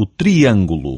o triângulo.